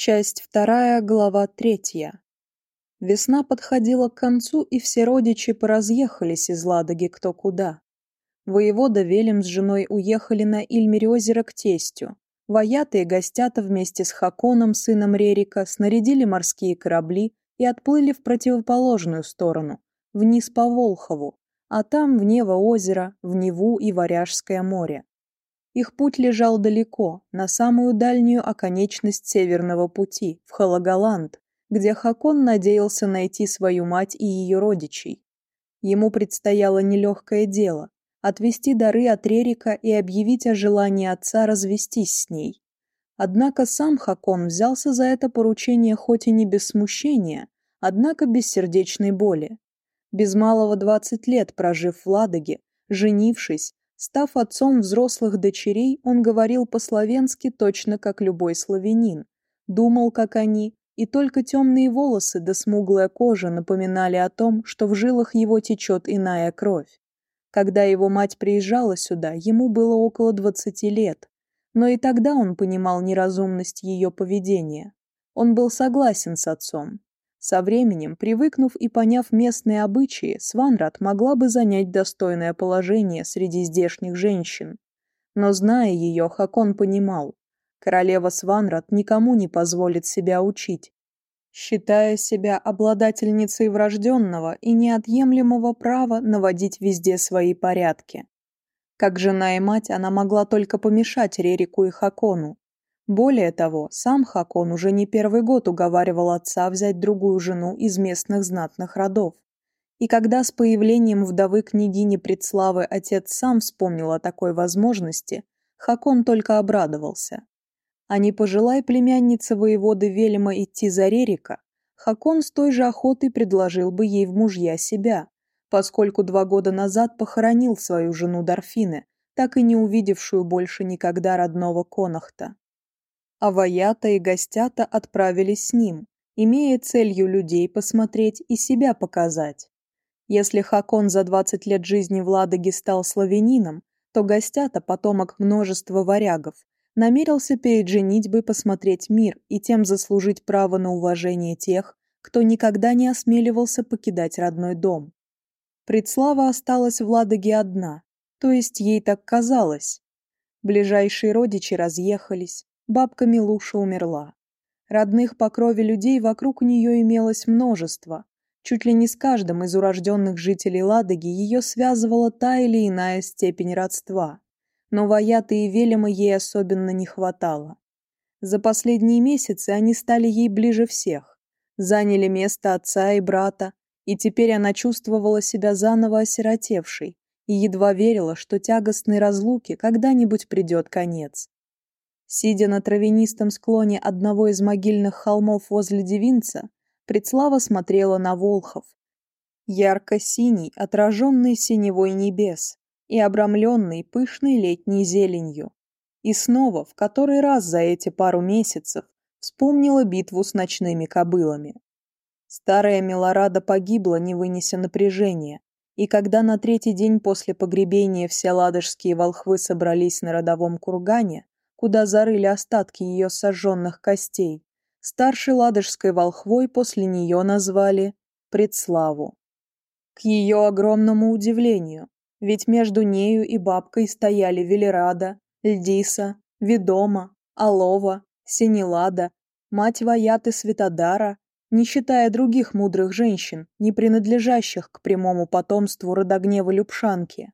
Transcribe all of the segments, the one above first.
Часть вторая, глава третья. Весна подходила к концу, и все родичи поразъехались из Ладоги кто куда. Воевода Велем с женой уехали на Ильмере озеро к тестю. Воятые гостята вместе с Хаконом, сыном Рерика, снарядили морские корабли и отплыли в противоположную сторону, вниз по Волхову, а там в Нево озеро, в Неву и Варяжское море. Их путь лежал далеко, на самую дальнюю оконечность Северного пути, в Халагаланд, где Хакон надеялся найти свою мать и ее родичей. Ему предстояло нелегкое дело – отвести дары от Рерика и объявить о желании отца развестись с ней. Однако сам Хакон взялся за это поручение хоть и не без смущения, однако без сердечной боли. Без малого двадцать лет прожив в Ладоге, женившись, Став отцом взрослых дочерей, он говорил по-словенски точно как любой славянин, думал как они, и только темные волосы да смуглая кожа напоминали о том, что в жилах его течет иная кровь. Когда его мать приезжала сюда, ему было около 20 лет, но и тогда он понимал неразумность ее поведения. Он был согласен с отцом, со временем, привыкнув и поняв местные обычаи, Сванрат могла бы занять достойное положение среди здешних женщин. Но зная ее, Хакон понимал, королева Сванрат никому не позволит себя учить. Считая себя обладательницей врожденного и неотъемлемого права наводить везде свои порядки. Как жена и мать она могла только помешать Рерику и Хакону, более того, сам Хакон уже не первый год уговаривал отца взять другую жену из местных знатных родов. И когда с появлением вдовы княгини Предславы отец сам вспомнил о такой возможности, Хакон только обрадовался. А не пожелай племяннице воеводы Велема идти за Рерика, Хакон с той же охотой предложил бы ей в мужья себя, поскольку два года назад похоронил свою жену Дарфины, так и не увидевшую больше никогда родного Конахта. А Аваята и Гостята отправились с ним, имея целью людей посмотреть и себя показать. Если Хакон за 20 лет жизни в Ладоге стал славянином, то Гостята, потомок множества варягов, намерился перед женитьбой посмотреть мир и тем заслужить право на уважение тех, кто никогда не осмеливался покидать родной дом. Предслава осталась в Ладоге одна, то есть ей так казалось. Ближайшие родичи разъехались, Бабка Милуша умерла. Родных по крови людей вокруг нее имелось множество. Чуть ли не с каждым из урожденных жителей Ладоги ее связывала та или иная степень родства. Но Ваяты и Велема ей особенно не хватало. За последние месяцы они стали ей ближе всех. Заняли место отца и брата, и теперь она чувствовала себя заново осиротевшей и едва верила, что тягостной разлуке когда-нибудь придет конец. Сидя на травянистом склоне одного из могильных холмов возле Девинца, Предслава смотрела на Волхов. Ярко-синий, отраженный синевой небес и обрамленный пышной летней зеленью. И снова, в который раз за эти пару месяцев, вспомнила битву с ночными кобылами. Старая Милорада погибла, не вынеся напряжения, и когда на третий день после погребения все ладожские волхвы собрались на родовом кургане, куда зарыли остатки ее сожженных костей, старшей ладожской волхвой после нее назвали Предславу. К ее огромному удивлению, ведь между нею и бабкой стояли Велерада, Льдиса, Ведома, Алова, Синелада, мать Ваяты Светодара, не считая других мудрых женщин, не принадлежащих к прямому потомству родогнева Любшанки.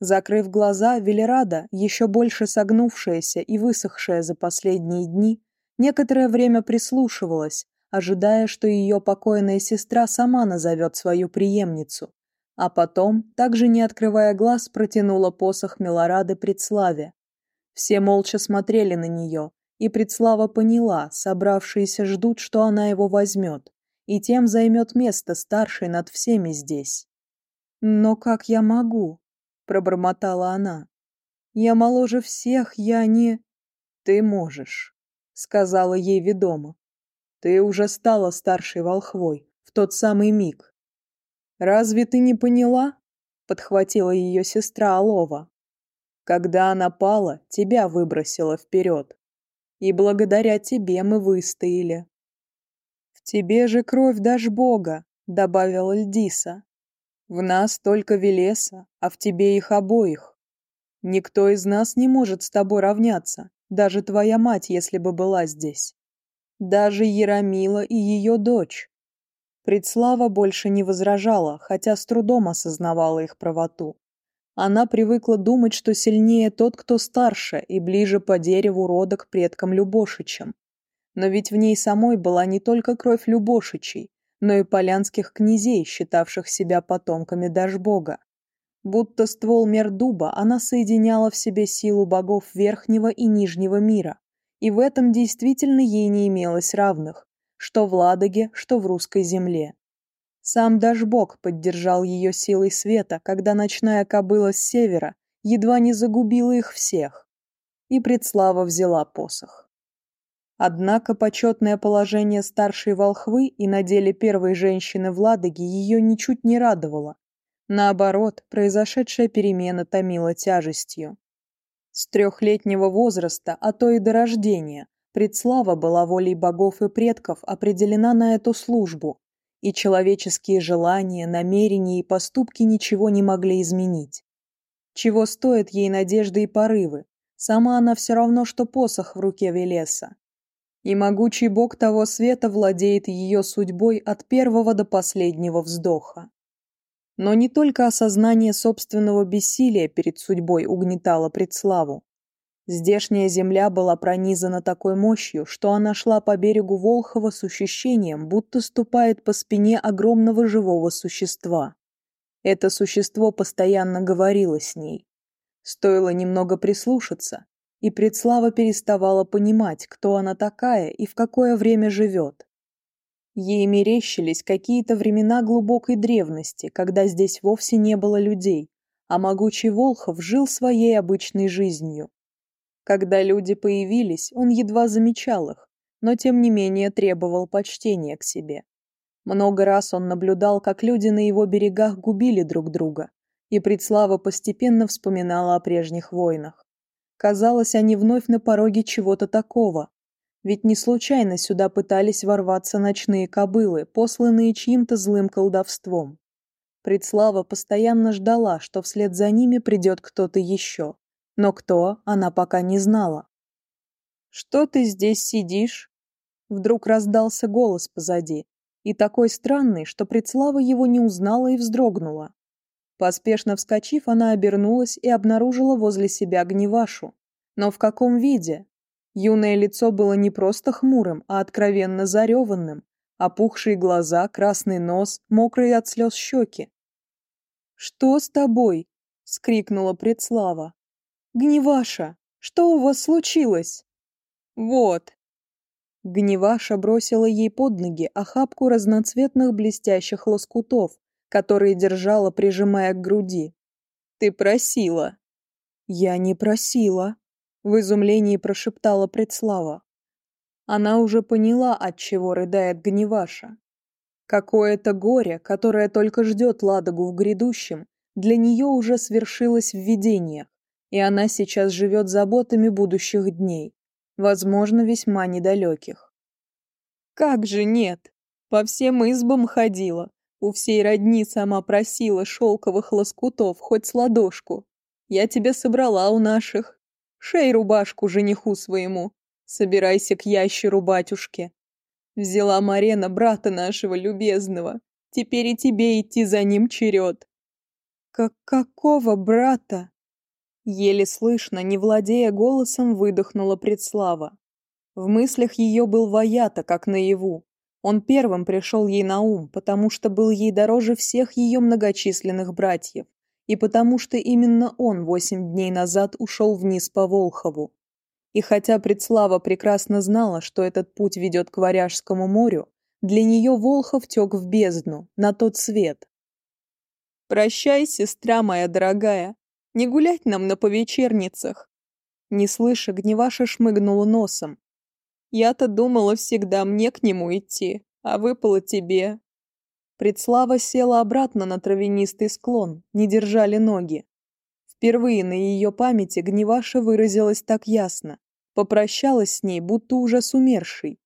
Закрыв глаза, Велерада, еще больше согнувшаяся и высохшая за последние дни, некоторое время прислушивалась, ожидая, что ее покойная сестра сама назовет свою преемницу. А потом, также не открывая глаз, протянула посох Милорады Предславе. Все молча смотрели на нее, и Предслава поняла, собравшиеся ждут, что она его возьмет, и тем займет место старшей над всеми здесь. «Но как я могу?» пробормотала она. Я моложе всех, я не... Ты можешь, сказала ей ведомо. Ты уже стала старшей волхвой в тот самый миг. Разве ты не поняла? Подхватила ее сестра Алова. Когда она пала, тебя выбросила вперед. И благодаря тебе мы выстояли. В тебе же кровь дашь Бога, добавила Льдиса. В нас только Велеса, а в тебе их обоих. Никто из нас не может с тобой равняться, даже твоя мать, если бы была здесь. Даже Яромила и ее дочь. Предслава больше не возражала, хотя с трудом осознавала их правоту. Она привыкла думать, что сильнее тот, кто старше и ближе по дереву рода к предкам Любошичам. Но ведь в ней самой была но и полянских князей, считавших себя потомками Дашбога. Будто ствол мер дуба, она соединяла в себе силу богов верхнего и нижнего мира, и в этом действительно ей не имелось равных, что в Ладоге, что в русской земле. Сам Дашбог поддержал ее силой света, когда ночная кобыла с севера едва не загубила их всех. И предслава взяла посох. Однако почетное положение старшей волхвы и на деле первой женщины в Ладоге ее ничуть не радовало. Наоборот, произошедшая перемена томила тяжестью. С трехлетнего возраста, а то и до рождения, предслава была волей богов и предков определена на эту службу, и человеческие желания, намерения и поступки ничего не могли изменить. Чего стоят ей надежды и порывы? Сама она все равно, что посох в руке Велеса, и могучий бог того света владеет ее судьбой от первого до последнего вздоха. Но не только осознание собственного бессилия перед судьбой угнетало предславу. Здешняя земля была пронизана такой мощью, что она шла по берегу Волхова с ощущением, будто ступает по спине огромного живого существа. Это существо постоянно говорило с ней. Стоило немного прислушаться, и Предслава переставала понимать, кто она такая и в какое время живет. Ей мерещились какие-то времена глубокой древности, когда здесь вовсе не было людей, а могучий Волхов жил своей обычной жизнью. Когда люди появились, он едва замечал их, но тем не менее требовал почтения к себе. Много раз он наблюдал, как люди на его берегах губили друг друга, и Предслава постепенно вспоминала о прежних войнах. Казалось, они вновь на пороге чего-то такого. Ведь не случайно сюда пытались ворваться ночные кобылы, посланные чьим-то злым колдовством. Предслава постоянно ждала, что вслед за ними придет кто-то еще. Но кто, она пока не знала. «Что ты здесь сидишь?» Вдруг раздался голос позади, и такой странный, что Предслава его не узнала и вздрогнула. Поспешно вскочив, она обернулась и обнаружила возле себя гневашу. Но в каком виде? Юное лицо было не просто хмурым, а откровенно зареванным. Опухшие глаза, красный нос, мокрые от слез щеки. «Что с тобой?» — скрикнула Предслава. «Гневаша, что у вас случилось?» «Вот». Гневаша бросила ей под ноги охапку разноцветных блестящих лоскутов, которые держала, прижимая к груди. «Ты просила!» «Я не просила!» — в изумлении прошептала предслава. Она уже поняла, от чего рыдает Гневаша. Какое-то горе, которое только ждет Ладогу в грядущем, для нее уже свершилось в видениях, и она сейчас живет заботами будущих дней, возможно, весьма недалеких. «Как же нет! По всем избам ходила, у всей родни сама просила шелковых лоскутов хоть с ладошку. Я тебе собрала у наших. Шей рубашку жениху своему. Собирайся к ящеру батюшке. Взяла Марена брата нашего любезного. Теперь и тебе идти за ним черед. Как какого брата? Еле слышно, не владея голосом, выдохнула предслава. В мыслях ее был воята, как наяву. Он первым пришел ей на ум, потому что был ей дороже всех ее многочисленных братьев, и потому что именно он восемь дней назад ушел вниз по Волхову. И хотя Предслава прекрасно знала, что этот путь ведет к Варяжскому морю, для нее Волхов тек в бездну, на тот свет. «Прощай, сестра моя дорогая, не гулять нам на повечерницах!» Не слыша, Гневаша шмыгнула носом, я-то думала всегда мне к нему идти, а выпало тебе». Предслава села обратно на травянистый склон, не держали ноги. Впервые на ее памяти Гневаша выразилась так ясно, попрощалась с ней, будто уже с умершей.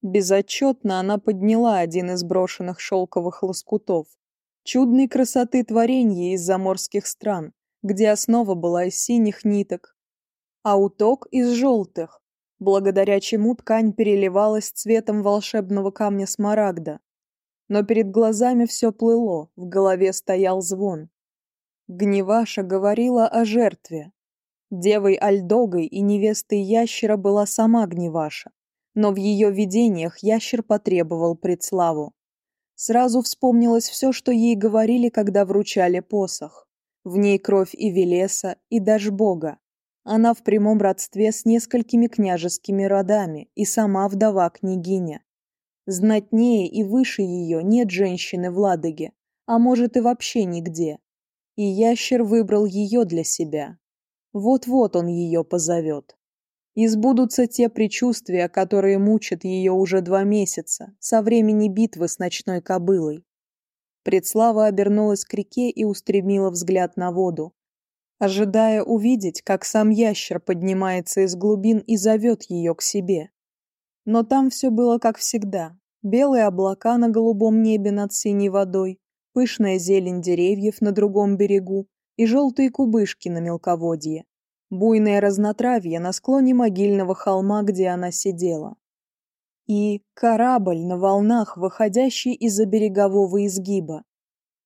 Безотчетно она подняла один из брошенных шелковых лоскутов, чудной красоты творенья из заморских стран, где основа была из синих ниток, а уток из желтых, благодаря чему ткань переливалась цветом волшебного камня смарагда. Но перед глазами все плыло, в голове стоял звон. Гневаша говорила о жертве. Девой Альдогой и невестой ящера была сама Гневаша, но в ее видениях ящер потребовал предславу. Сразу вспомнилось все, что ей говорили, когда вручали посох. В ней кровь и Велеса, и даже Бога. Она в прямом родстве с несколькими княжескими родами и сама вдова-княгиня. Знатнее и выше ее нет женщины в Ладоге, а может и вообще нигде. И ящер выбрал ее для себя. Вот-вот он ее позовет. Избудутся те предчувствия, которые мучат ее уже два месяца, со времени битвы с ночной кобылой. Предслава обернулась к реке и устремила взгляд на воду, ожидая увидеть, как сам ящер поднимается из глубин и зовет ее к себе. Но там все было как всегда. Белые облака на голубом небе над синей водой, пышная зелень деревьев на другом берегу и желтые кубышки на мелководье. Буйное разнотравье на склоне могильного холма, где она сидела. И корабль на волнах, выходящий из-за берегового изгиба.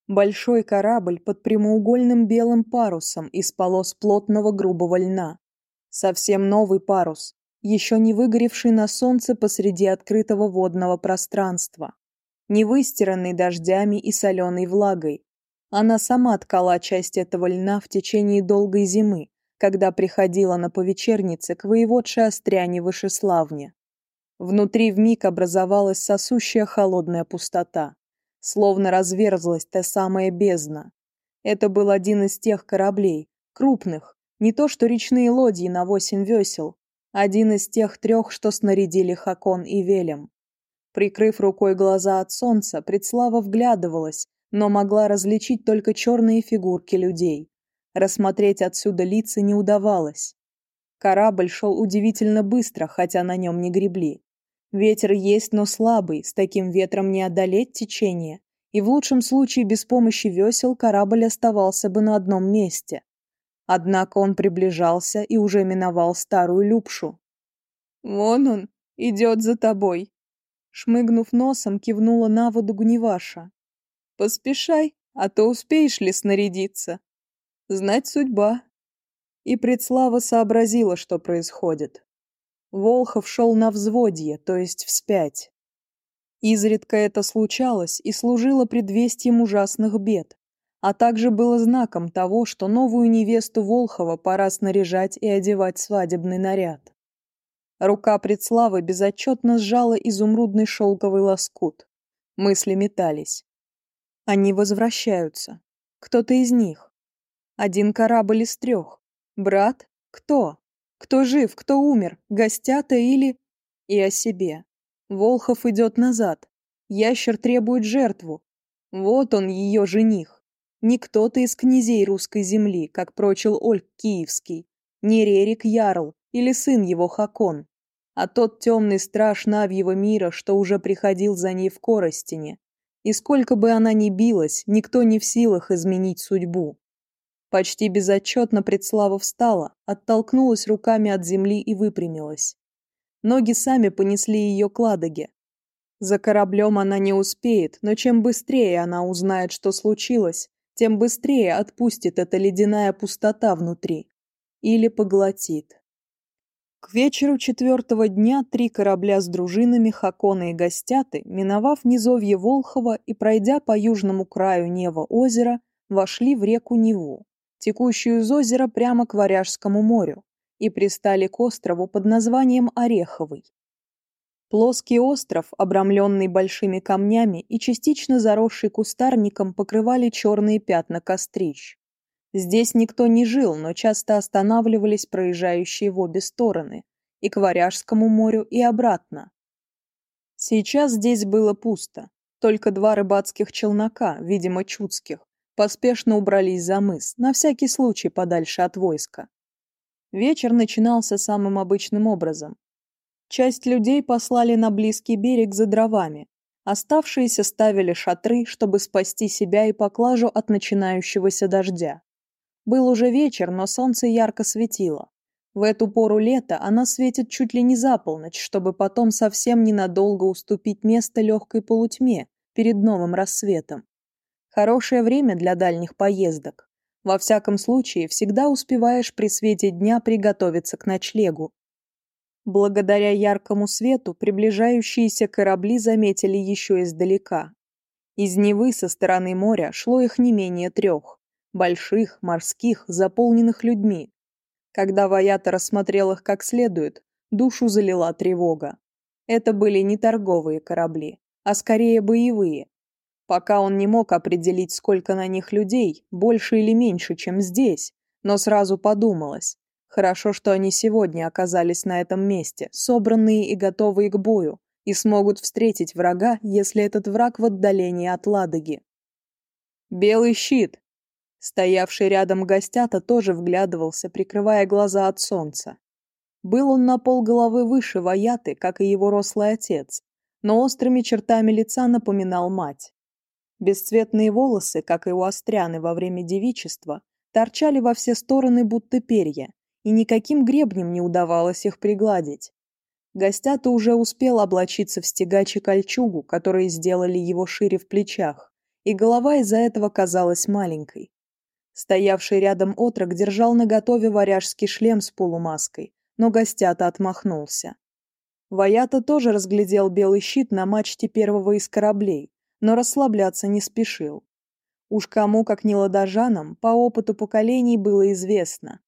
Большой корабль под прямоугольным белым парусом из полос плотного грубого льна. Совсем новый парус, еще не выгоревший на солнце посреди открытого водного пространства. Не выстиранный дождями и соленой влагой. Она сама ткала часть этого льна в течение долгой зимы, когда приходила на повечерницы к воеводше Остряне Вышеславне. Внутри вмиг образовалась сосущая холодная пустота словно разверзлась та самая бездна. Это был один из тех кораблей, крупных, не то что речные лодии на восемь весел, один из тех трех, что снарядили Хакон и Велем. Прикрыв рукой глаза от солнца, Предслава вглядывалась, но могла различить только черные фигурки людей. Рассмотреть отсюда лица не удавалось. Корабль шел удивительно быстро, хотя на нем не гребли. Ветер есть, но слабый, с таким ветром не одолеть течение, и в лучшем случае без помощи весел корабль оставался бы на одном месте. Однако он приближался и уже миновал старую люпшу. «Вон он, идет за тобой!» Шмыгнув носом, кивнула на воду Гневаша. «Поспешай, а то успеешь ли снарядиться? Знать судьба!» И предслава сообразила, что происходит. Волхов шел на взводье, то есть вспять. Изредка это случалось и служило предвестием ужасных бед, а также было знаком того, что новую невесту Волхова пора снаряжать и одевать свадебный наряд. Рука предславы безотчетно сжала изумрудный шелковый лоскут. Мысли метались. Они возвращаются. Кто-то из них. Один корабль из трех. Брат? Кто? Кто жив, кто умер, гостята или... И о себе. Волхов идет назад. Ящер требует жертву. Вот он, ее жених. Не кто-то из князей русской земли, как прочил Ольг Киевский. Не Рерик Ярл или сын его Хакон. А тот темный страж Навьего мира, что уже приходил за ней в Коростине. И сколько бы она ни билась, никто не в силах изменить судьбу. Почти безотчетно предслава встала, оттолкнулась руками от земли и выпрямилась. Ноги сами понесли ее к Ладоге. За кораблем она не успеет, но чем быстрее она узнает, что случилось, тем быстрее отпустит эта ледяная пустота внутри. Или поглотит. К вечеру четвертого дня три корабля с дружинами Хакона и Гостяты, миновав низовье Волхова и пройдя по южному краю Нева озера, вошли в реку Неву текущую из озера прямо к Варяжскому морю и пристали к острову под названием Ореховый. Плоский остров, обрамленный большими камнями и частично заросший кустарником, покрывали черные пятна кострищ. Здесь никто не жил, но часто останавливались проезжающие в обе стороны, и к Варяжскому морю, и обратно. Сейчас здесь было пусто, только два рыбацких челнока, видимо, чудских, поспешно убрались за мыс, на всякий случай подальше от войска. Вечер начинался самым обычным образом. Часть людей послали на близкий берег за дровами, оставшиеся ставили шатры, чтобы спасти себя и поклажу от начинающегося дождя. Был уже вечер, но солнце ярко светило. В эту пору лета она светит чуть ли не за полночь, чтобы потом совсем ненадолго уступить место легкой полутьме перед новым рассветом. Хорошее время для дальних поездок. Во всяком случае, всегда успеваешь при свете дня приготовиться к ночлегу. Благодаря яркому свету приближающиеся корабли заметили еще издалека. Из Невы со стороны моря шло их не менее трех. Больших, морских, заполненных людьми. Когда Ваята рассмотрел их как следует, душу залила тревога. Это были не торговые корабли, а скорее боевые, Пока он не мог определить, сколько на них людей, больше или меньше, чем здесь, но сразу подумалось. Хорошо, что они сегодня оказались на этом месте, собранные и готовые к бою, и смогут встретить врага, если этот враг в отдалении от Ладоги. «Белый щит!» Стоявший рядом гостята тоже вглядывался, прикрывая глаза от солнца. Был он на полголовы выше Ваяты, как и его рослый отец, но острыми чертами лица напоминал мать. Бесцветные волосы, как и у Остряны во время девичества, торчали во все стороны будто перья, и никаким гребнем не удавалось их пригладить. Гостята уже успел облачиться в стегачи кольчугу, которые сделали его шире в плечах, и голова из-за этого казалась маленькой. Стоявший рядом отрок держал наготове варяжский шлем с полумаской, но гостята отмахнулся. Ваята тоже разглядел белый щит на мачте первого из кораблей, но расслабляться не спешил. Уж кому, как не ладожанам, по опыту поколений было известно.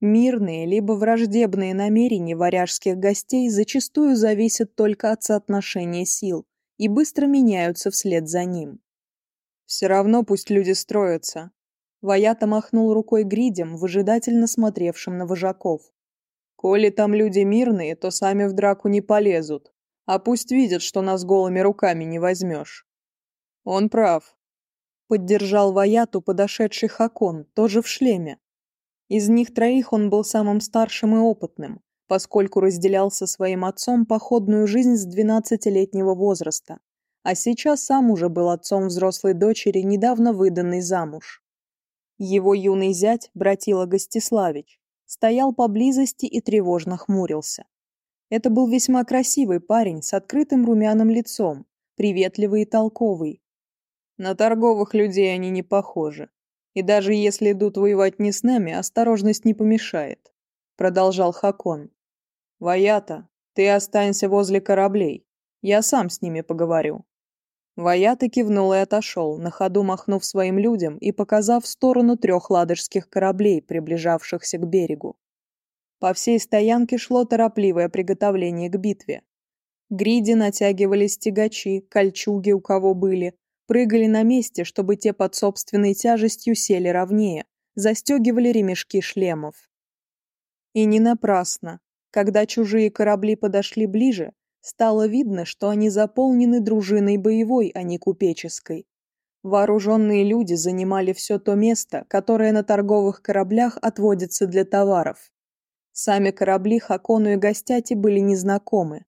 Мирные либо враждебные намерения варяжских гостей зачастую зависят только от соотношения сил и быстро меняются вслед за ним. «Все равно пусть люди строятся», — Ваята махнул рукой гридем, выжидательно смотревшим на вожаков. «Коли там люди мирные, то сами в драку не полезут, а пусть видят, что нас голыми руками не возьмешь». Он прав. Поддержал Ваяту подошедший Хакон, тоже в шлеме. Из них троих он был самым старшим и опытным, поскольку разделял со своим отцом походную жизнь с двенадцатилетнего возраста, а сейчас сам уже был отцом взрослой дочери, недавно выданной замуж. Его юный зять, братила Гостиславич, стоял поблизости и тревожно хмурился. Это был весьма красивый парень с открытым румяным лицом, приветливый и толковый, на торговых людей они не похожи. И даже если идут воевать не с нами, осторожность не помешает», — продолжал Хакон. «Ваята, ты останься возле кораблей. Я сам с ними поговорю». Ваята кивнул и отошел, на ходу махнув своим людям и показав в сторону трех ладожских кораблей, приближавшихся к берегу. По всей стоянке шло торопливое приготовление к битве. Гриди натягивались тягачи, кольчуги у кого были, прыгали на месте, чтобы те под собственной тяжестью сели ровнее, застегивали ремешки шлемов. И не напрасно. Когда чужие корабли подошли ближе, стало видно, что они заполнены дружиной боевой, а не купеческой. Вооруженные люди занимали все то место, которое на торговых кораблях отводится для товаров. Сами корабли Хакону и Гостяти были незнакомы.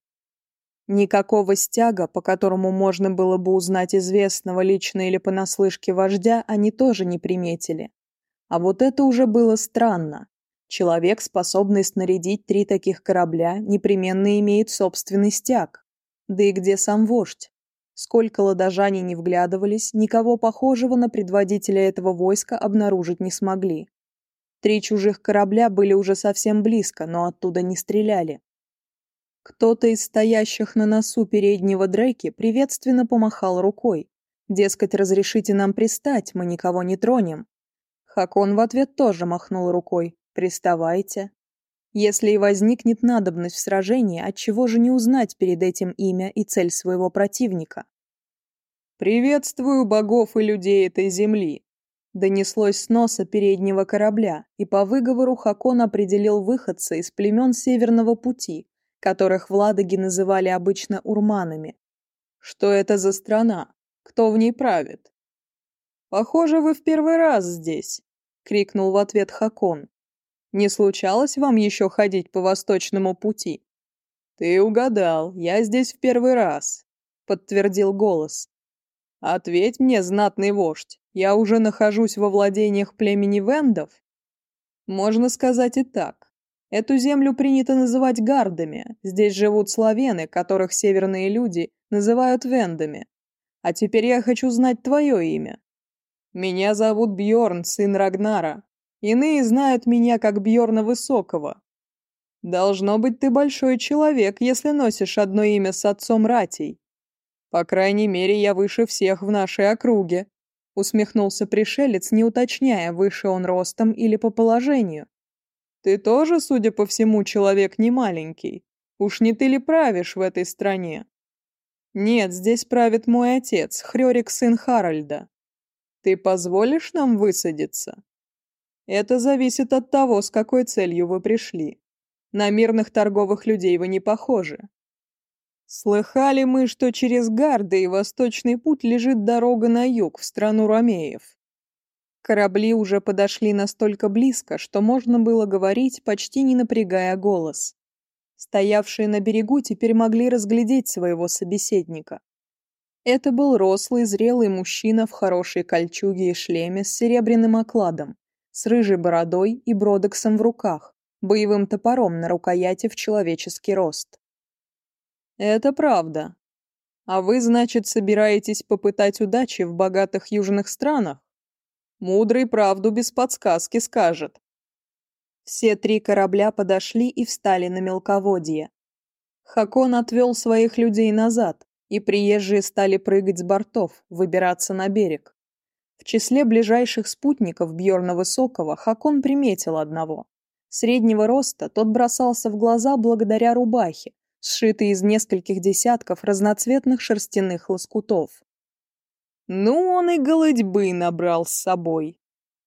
Никакого стяга, по которому можно было бы узнать известного лично или понаслышке вождя, они тоже не приметили. А вот это уже было странно. Человек, способный снарядить три таких корабля, непременно имеет собственный стяг. Да и где сам вождь? Сколько ладожане не вглядывались, никого похожего на предводителя этого войска обнаружить не смогли. Три чужих корабля были уже совсем близко, но оттуда не стреляли. Кто-то из стоящих на носу переднего Дрейки приветственно помахал рукой. Дескать, разрешите нам пристать, мы никого не тронем. Хакон в ответ тоже махнул рукой. Приставайте. Если и возникнет надобность в сражении, отчего же не узнать перед этим имя и цель своего противника? «Приветствую богов и людей этой земли!» Донеслось с носа переднего корабля, и по выговору Хакон определил выходца из племен Северного пути, которых в Ладоге называли обычно урманами. «Что это за страна? Кто в ней правит?» «Похоже, вы в первый раз здесь», — крикнул в ответ Хакон. «Не случалось вам еще ходить по восточному пути?» «Ты угадал, я здесь в первый раз», — подтвердил голос. «Ответь мне, знатный вождь, я уже нахожусь во владениях племени Вендов?» «Можно сказать и так. Эту землю принято называть гардами, здесь живут славены, которых северные люди называют вендами. А теперь я хочу знать твое имя. Меня зовут Бьорн, сын Рагнара. Иные знают меня как Бьорна Высокого. Должно быть, ты большой человек, если носишь одно имя с отцом Ратей. По крайней мере, я выше всех в нашей округе, усмехнулся пришелец, не уточняя, выше он ростом или по положению. Ты тоже, судя по всему, человек не маленький. Уж не ты ли правишь в этой стране? Нет, здесь правит мой отец, Хрёрик сын Харальда. Ты позволишь нам высадиться? Это зависит от того, с какой целью вы пришли. На мирных торговых людей вы не похожи. Слыхали мы, что через Гарды и Восточный путь лежит дорога на юг, в страну Ромеев. Корабли уже подошли настолько близко, что можно было говорить, почти не напрягая голос. Стоявшие на берегу теперь могли разглядеть своего собеседника. Это был рослый, зрелый мужчина в хорошей кольчуге и шлеме с серебряным окладом, с рыжей бородой и бродоксом в руках, боевым топором на рукояти в человеческий рост. «Это правда. А вы, значит, собираетесь попытать удачи в богатых южных странах?» Мудрый правду без подсказки скажет. Все три корабля подошли и встали на мелководье. Хакон отвел своих людей назад, и приезжие стали прыгать с бортов, выбираться на берег. В числе ближайших спутников Бьорна Высокого Хакон приметил одного. Среднего роста тот бросался в глаза благодаря рубахе, сшитой из нескольких десятков разноцветных шерстяных лоскутов. Ну, он и голодьбы набрал с собой.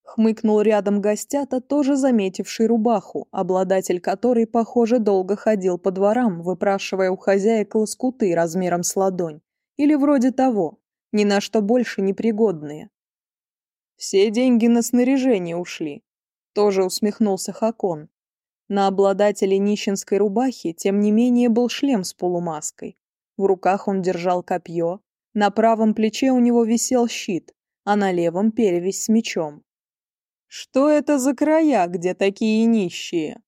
Хмыкнул рядом гостята, тоже заметивший рубаху, обладатель которой, похоже, долго ходил по дворам, выпрашивая у хозяек лоскуты размером с ладонь. Или вроде того, ни на что больше непригодные. Все деньги на снаряжение ушли. Тоже усмехнулся Хакон. На обладателе нищенской рубахи, тем не менее, был шлем с полумаской. В руках он держал копье, На правом плече у него висел щит, а на левом перевязь с мечом. Что это за края, где такие нищие?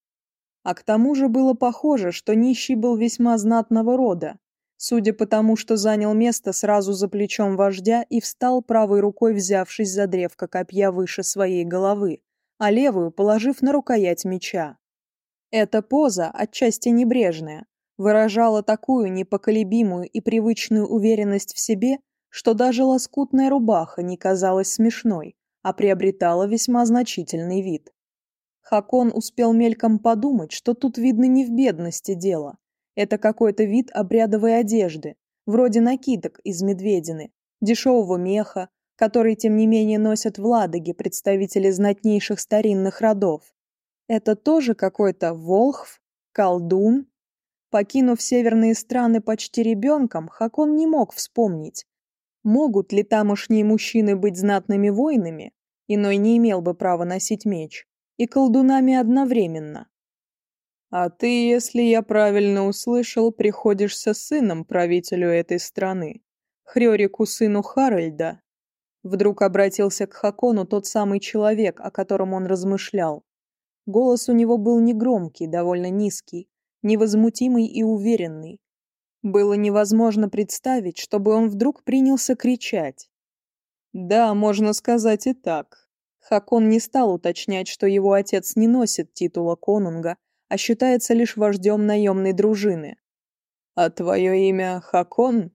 А к тому же было похоже, что нищий был весьма знатного рода, судя по тому, что занял место сразу за плечом вождя и встал правой рукой, взявшись за древко копья выше своей головы, а левую положив на рукоять меча. Эта поза, отчасти небрежная, выражала такую непоколебимую и привычную уверенность в себе, что даже лоскутная рубаха не казалась смешной, а приобретала весьма значительный вид. Хакон успел мельком подумать, что тут видно не в бедности дело. Это какой-то вид обрядовой одежды, вроде накидок из медведины, дешевого меха, который, тем не менее, носят в Ладоге представители знатнейших старинных родов. Это тоже какой-то волхв, колдун Покинув северные страны почти ребенком, Хакон не мог вспомнить, могут ли тамошние мужчины быть знатными воинами, иной не имел бы права носить меч, и колдунами одновременно. «А ты, если я правильно услышал, приходишься сыном правителю этой страны, Хрёрику сыну Харальда». Вдруг обратился к Хакону тот самый человек, о котором он размышлял. Голос у него был негромкий, довольно низкий, невозмутимый и уверенный. Было невозможно представить, чтобы он вдруг принялся кричать. Да, можно сказать и так. Хакон не стал уточнять, что его отец не носит титула конунга, а считается лишь вождем наемной дружины. «А твое имя Хакон?»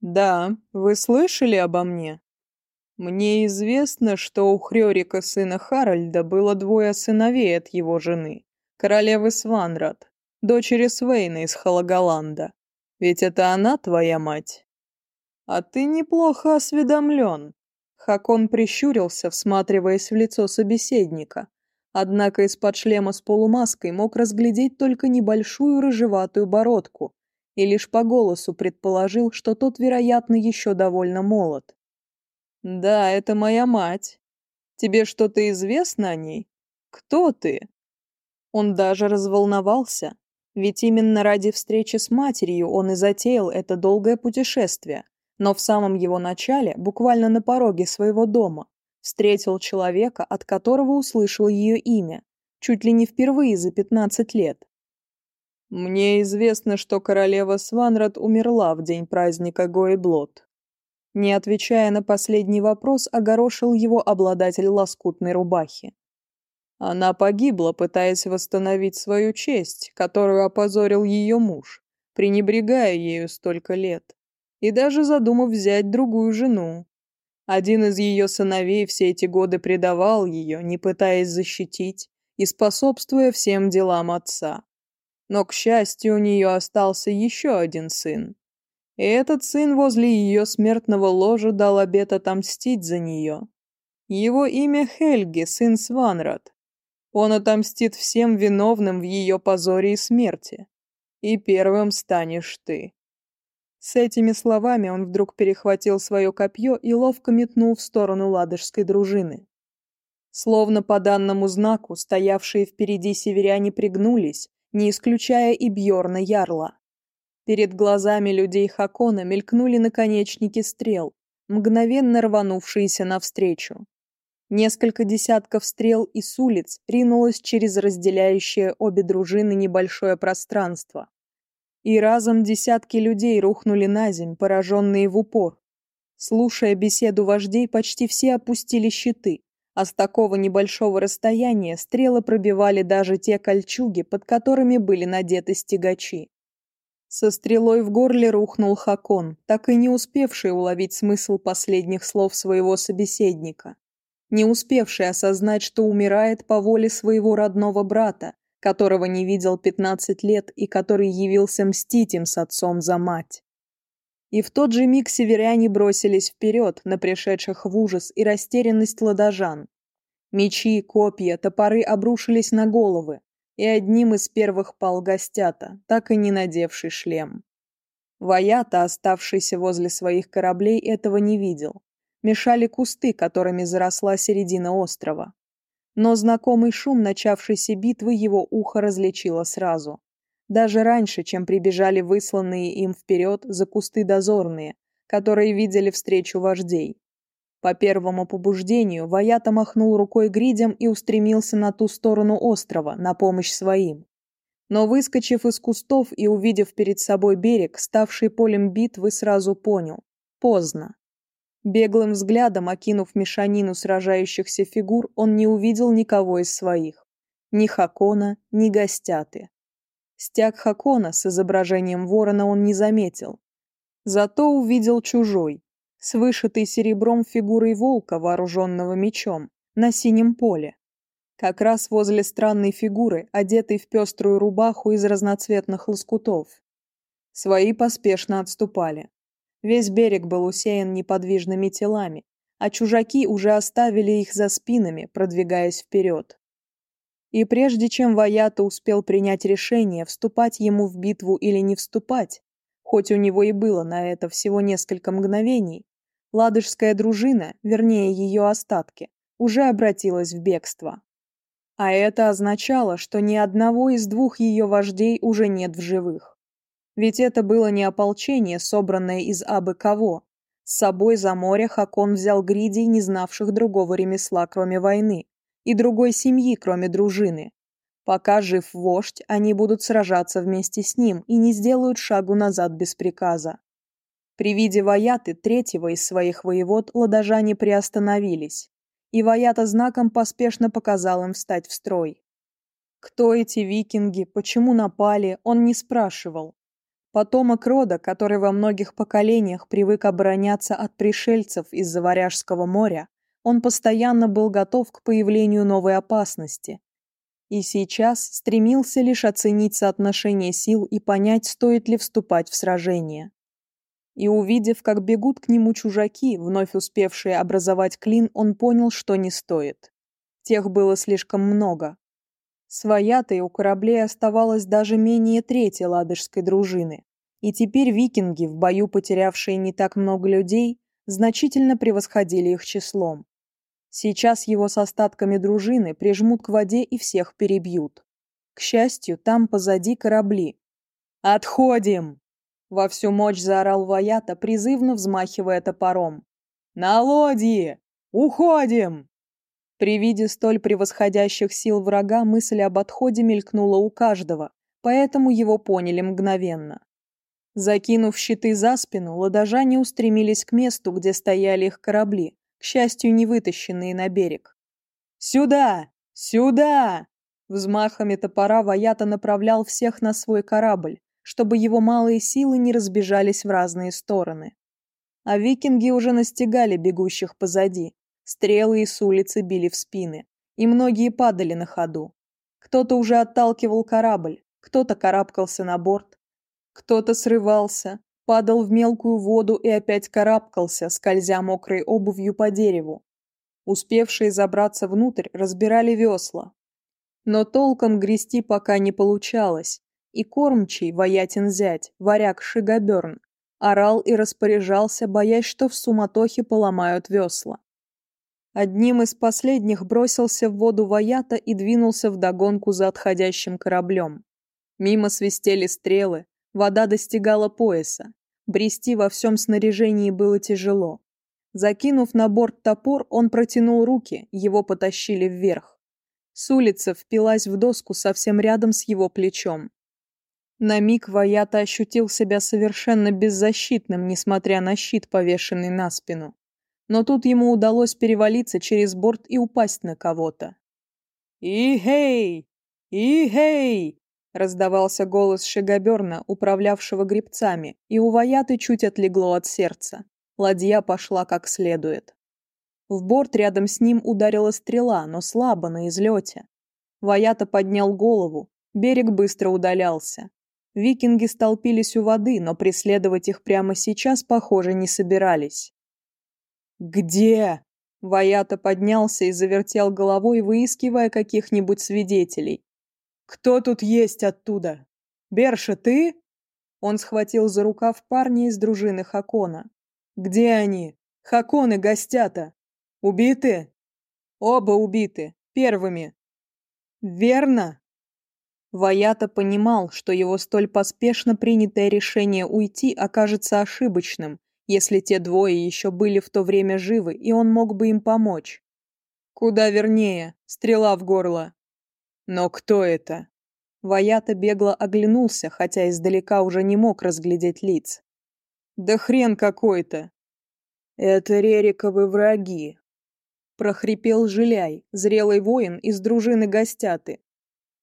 «Да, вы слышали обо мне?» «Мне известно, что у Хрёрика сына Харальда было двое сыновей от его жены, королевы Сванрад дочери Свейна из Халагаланда. Ведь это она твоя мать. А ты неплохо осведомлен. Хакон прищурился, всматриваясь в лицо собеседника. Однако из-под шлема с полумаской мог разглядеть только небольшую рыжеватую бородку и лишь по голосу предположил, что тот, вероятно, еще довольно молод. «Да, это моя мать. Тебе что-то известно о ней? Кто ты?» Он даже разволновался. ведь именно ради встречи с матерью он и затеял это долгое путешествие, но в самом его начале, буквально на пороге своего дома, встретил человека, от которого услышал ее имя, чуть ли не впервые за 15 лет. «Мне известно, что королева Сванрад умерла в день праздника Гоэблот». Не отвечая на последний вопрос, огорошил его обладатель лоскутной рубахи. Она погибла, пытаясь восстановить свою честь, которую опозорил ее муж, пренебрегая ею столько лет, и даже задумав взять другую жену. Один из ее сыновей все эти годы предавал ее, не пытаясь защитить и способствуя всем делам отца. Но, к счастью, у нее остался еще один сын. И этот сын возле ее смертного ложа дал обет отомстить за нее. Его имя Хельги, сын Сванрад, Он отомстит всем виновным в ее позоре и смерти. И первым станешь ты. С этими словами он вдруг перехватил свое копье и ловко метнул в сторону ладожской дружины. Словно по данному знаку, стоявшие впереди северяне пригнулись, не исключая и Бьорна Ярла. Перед глазами людей Хакона мелькнули наконечники стрел, мгновенно рванувшиеся навстречу. Несколько десятков стрел и с улиц ринулось через разделяющее обе дружины небольшое пространство. И разом десятки людей рухнули на земь, пораженные в упор. Слушая беседу вождей, почти все опустили щиты, а с такого небольшого расстояния стрелы пробивали даже те кольчуги, под которыми были надеты стегачи. Со стрелой в горле рухнул Хакон, так и не успевший уловить смысл последних слов своего собеседника. не успевший осознать, что умирает по воле своего родного брата, которого не видел 15 лет и который явился мстить им с отцом за мать. И в тот же миг северяне бросились вперед на пришедших в ужас и растерянность ладожан. Мечи, копья, топоры обрушились на головы, и одним из первых пал гостята, так и не надевший шлем. Ваята, оставшийся возле своих кораблей, этого не видел мешали кусты, которыми заросла середина острова. Но знакомый шум начавшейся битвы его ухо различило сразу. Даже раньше, чем прибежали высланные им вперед за кусты дозорные, которые видели встречу вождей. По первому побуждению Ваята махнул рукой гридем и устремился на ту сторону острова, на помощь своим. Но, выскочив из кустов и увидев перед собой берег, ставший полем битвы, сразу понял – поздно. Беглым взглядом окинув мешанину сражающихся фигур, он не увидел никого из своих. Ни Хакона, ни Гостяты. Стяг Хакона с изображением ворона он не заметил. Зато увидел чужой, с вышитой серебром фигурой волка, вооруженного мечом, на синем поле. Как раз возле странной фигуры, одетой в пеструю рубаху из разноцветных лоскутов. Свои поспешно отступали. Весь берег был усеян неподвижными телами, а чужаки уже оставили их за спинами, продвигаясь вперед. И прежде чем Ваята успел принять решение, вступать ему в битву или не вступать, хоть у него и было на это всего несколько мгновений, ладожская дружина, вернее ее остатки, уже обратилась в бегство. А это означало, что ни одного из двух ее вождей уже нет в живых. Ведь это было не ополчение, собранное из абы кого. С собой за море Хакон взял гридей, не знавших другого ремесла, кроме войны, и другой семьи, кроме дружины. Пока жив вождь, они будут сражаться вместе с ним и не сделают шагу назад без приказа. При виде Ваяты, третьего из своих воевод, ладожане приостановились, и Ваята знаком поспешно показал им встать в строй. Кто эти викинги, почему напали, он не спрашивал. Потомок рода, который во многих поколениях привык обороняться от пришельцев из-за Варяжского моря, он постоянно был готов к появлению новой опасности. И сейчас стремился лишь оценить соотношение сил и понять, стоит ли вступать в сражение. И увидев, как бегут к нему чужаки, вновь успевшие образовать клин, он понял, что не стоит. Тех было слишком много, Своятой у кораблей оставалось даже менее трети ладожской дружины, и теперь викинги, в бою потерявшие не так много людей, значительно превосходили их числом. Сейчас его с остатками дружины прижмут к воде и всех перебьют. К счастью, там позади корабли. «Отходим!» — во всю мощь заорал Ваята, призывно взмахивая топором. «На лодье! Уходим!» При виде столь превосходящих сил врага мысль об отходе мелькнула у каждого, поэтому его поняли мгновенно. Закинув щиты за спину, ладожане устремились к месту, где стояли их корабли, к счастью, не вытащенные на берег. «Сюда! Сюда!» Взмахами топора Ваята направлял всех на свой корабль, чтобы его малые силы не разбежались в разные стороны. А викинги уже настигали бегущих позади, Стрелы и с улицы били в спины, и многие падали на ходу. Кто-то уже отталкивал корабль, кто-то карабкался на борт, кто-то срывался, падал в мелкую воду и опять карабкался, скользя мокрой обувью по дереву. Успевшие забраться внутрь разбирали весла. Но толком грести пока не получалось, и кормчий, воятин зять, варяг Шигаберн, орал и распоряжался, боясь, что в суматохе поломают весла одним из последних бросился в воду Ваята и двинулся вдогонку за отходящим кораблем. Мимо свистели стрелы, вода достигала пояса. Брести во всем снаряжении было тяжело. Закинув на борт топор, он протянул руки, его потащили вверх. С улицы впилась в доску совсем рядом с его плечом. На миг Ваята ощутил себя совершенно беззащитным, несмотря на щит, повешенный на спину но тут ему удалось перевалиться через борт и упасть на кого-то. «И-хей! И-хей!» – раздавался голос Шигаберна, управлявшего грибцами, и у Ваяты чуть отлегло от сердца. Ладья пошла как следует. В борт рядом с ним ударила стрела, но слабо, на излете. Ваята поднял голову, берег быстро удалялся. Викинги столпились у воды, но преследовать их прямо сейчас, похоже, не собирались. «Где?» Ваята поднялся и завертел головой, выискивая каких-нибудь свидетелей. «Кто тут есть оттуда? Берша, ты?» Он схватил за рукав парня из дружины Хакона. «Где они? Хаконы гостята. Убиты?» «Оба убиты. Первыми». «Верно?» Ваята понимал, что его столь поспешно принятое решение уйти окажется ошибочным, если те двое еще были в то время живы, и он мог бы им помочь. Куда вернее, стрела в горло. Но кто это? Ваята бегло оглянулся, хотя издалека уже не мог разглядеть лиц. Да хрен какой-то. Это Рериковы враги. Прохрипел Жиляй, зрелый воин из дружины гостяты.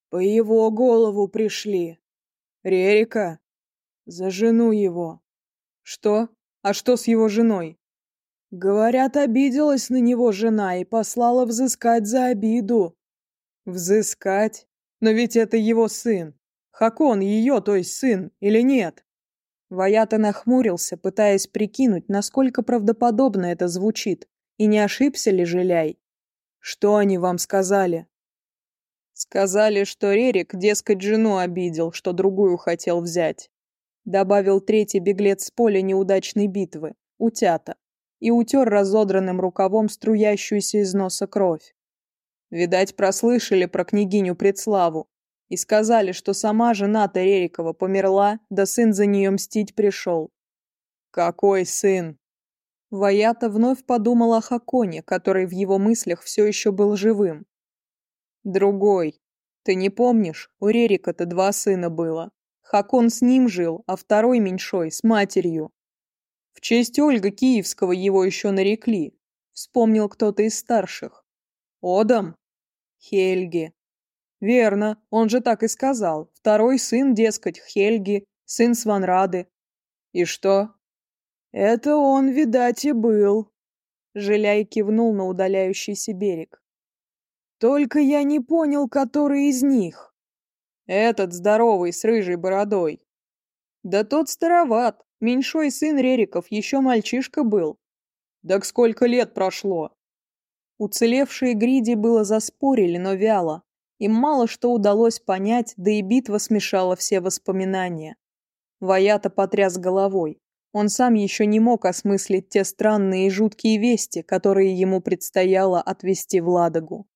По его голову пришли. Рерика? За жену его. Что? А что с его женой? Говорят, обиделась на него жена и послала взыскать за обиду. Взыскать? Но ведь это его сын. Хакон ее, то есть сын, или нет? Ваята нахмурился, пытаясь прикинуть, насколько правдоподобно это звучит, и не ошибся ли Жиляй. Что они вам сказали? Сказали, что добавил третий беглец с поля неудачной битвы, утята, и утер разодранным рукавом струящуюся из носа кровь. Видать, прослышали про княгиню Предславу и сказали, что сама жена-то померла, да сын за нее мстить пришел. «Какой сын?» Ваята вновь подумал о Хаконе, который в его мыслях все еще был живым. «Другой. Ты не помнишь, у Рерика-то два сына было. Хакон с ним жил, а второй меньшой с матерью. В честь Ольга Киевского его еще нарекли. Вспомнил кто-то из старших. Одам? Хельги. Верно, он же так и сказал. Второй сын, дескать, Хельги, сын Сванрады. И что? Это он, видать, и был. Желяй кивнул на удаляющийся берег. Только я не понял, который из них. Этот здоровый, с рыжей бородой. Да тот староват. Меньшой сын Рериков еще мальчишка был. Так сколько лет прошло? Уцелевшие гриди было заспорили, но вяло. Им мало что удалось понять, да и битва смешала все воспоминания. Ваята потряс головой. Он сам еще не мог осмыслить те странные и жуткие вести, которые ему предстояло отвезти в Ладогу.